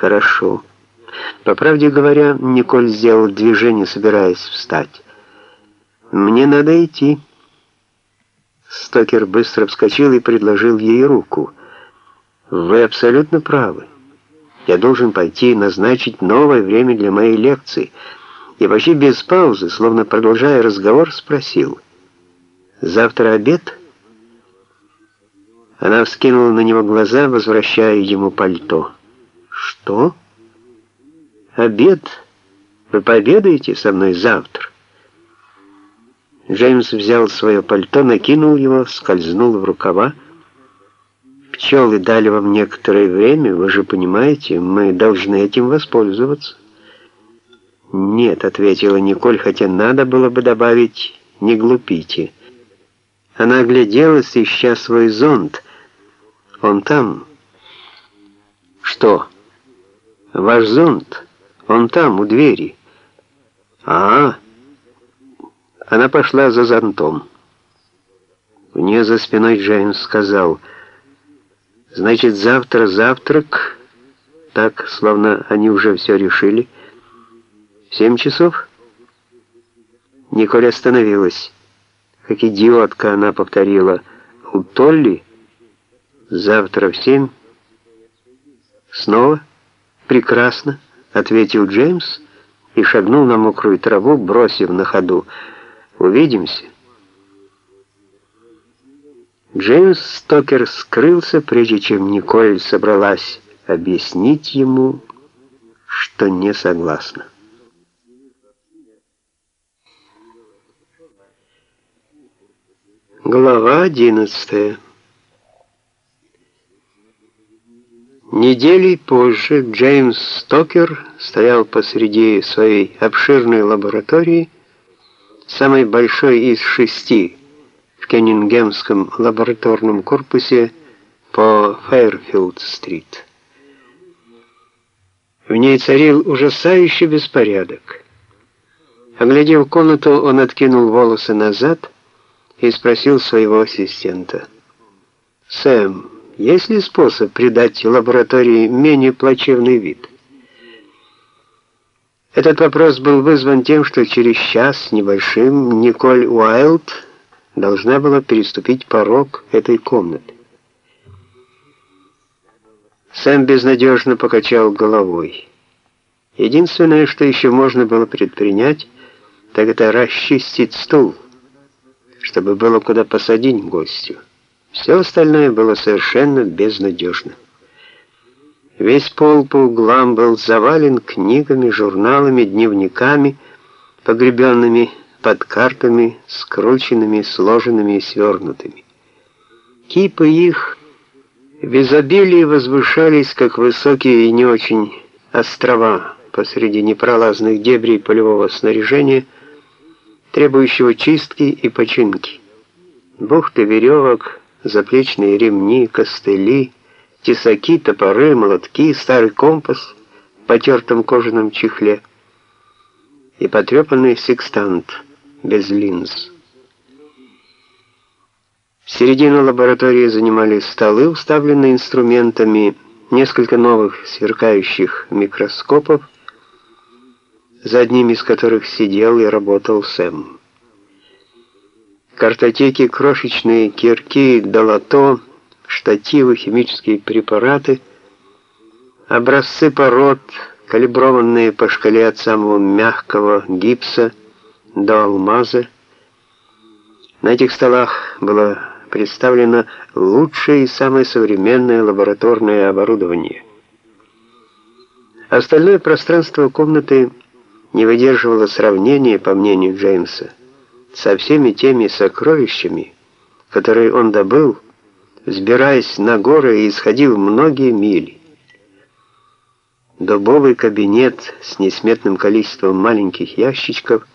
Хорошо. По правде говоря, Николь сделал движение, собираясь встать. Мне надо идти. Стокер быстро вскочил и предложил ей руку. Вы абсолютно правы. Я должен пойти и назначить новое время для моей лекции. И почти без паузы, словно продолжая разговор, спросил. «Завтра обед?» Она вскинула на него глаза, возвращая ему пальто. «Что? Обед? Вы пообедаете со мной завтра?» Джеймс взял свое пальто, накинул его, скользнул в рукава. «Пчелы дали вам некоторое время, вы же понимаете, мы должны этим воспользоваться». «Нет», — ответила Николь, хотя надо было бы добавить «не глупите». Она огляделась, ища свой зонт — он там. Что? Ваш зонт? Он там, у двери. А, -а, -а. Она пошла за зонтом. У нее за спиной Джеймс сказал, «Значит, завтра завтрак?» Так, словно они уже все решили. «Семь часов?» Николь остановилась. Как идиотка она повторила, «У Толли?» Завтра в семь? Снова? Прекрасно, ответил Джеймс и шагнул на мокрую траву, бросив на ходу. Увидимся. Джеймс Стокер скрылся, прежде чем Николь собралась объяснить ему, что не согласна. Глава одиннадцатая Недели позже Джеймс Стокер стоял посреди своей обширной лаборатории, самой большой из шести в Кеннингемском лабораторном корпусе по Фейрфилд-стрит. В ней царил ужасающий беспорядок. Оглядев комнату, он откинул волосы назад и спросил своего ассистента. «Сэм, есть ли способ придать лаборатории менее плачевный вид? Этот вопрос был вызван тем, что через час небольшим Николь Уайлд должна была переступить порог этой комнаты. Сэм безнадежно покачал головой. Единственное, что еще можно было предпринять, так это расчистить стул, чтобы было куда посадить гостю. Все остальное было совершенно безнадежно. Весь пол по углам был завален книгами, журналами, дневниками, погребенными под картами, скрученными, сложенными и свернутыми. Кипы их в изобилии возвышались, как высокие и не очень острова посреди непролазных дебрей полевого снаряжения, требующего чистки и починки. Бухты веревок, заплечные ремни, костыли, тесаки, топоры, молотки, старый компас в потертом кожаном чехле и потрепанный секстант без линз. Середину лаборатории занимали столы, уставленные инструментами, несколько новых сверкающих микроскопов, за одним из которых сидел и работал Сэм картотеки, крошечные кирки, долото, штативы, химические препараты, образцы пород, калиброванные по шкале от самого мягкого гипса до алмаза. На этих столах было представлено лучшее и самое современное лабораторное оборудование. Остальное пространство комнаты не выдерживало сравнения, по мнению Джеймса со всеми теми сокровищами, которые он добыл, взбираясь на горы и исходил многие мили. Дубовый кабинет с несметным количеством маленьких ящичков,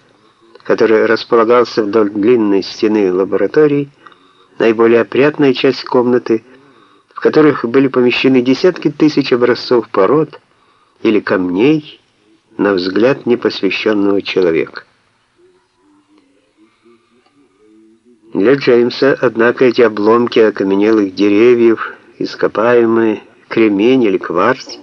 который располагался вдоль длинной стены лаборатории, наиболее опрятная часть комнаты, в которых были помещены десятки тысяч образцов пород или камней, на взгляд непосвященного человека. Для Джеймса, однако, эти обломки окаменелых деревьев, ископаемые, кремень или кварц,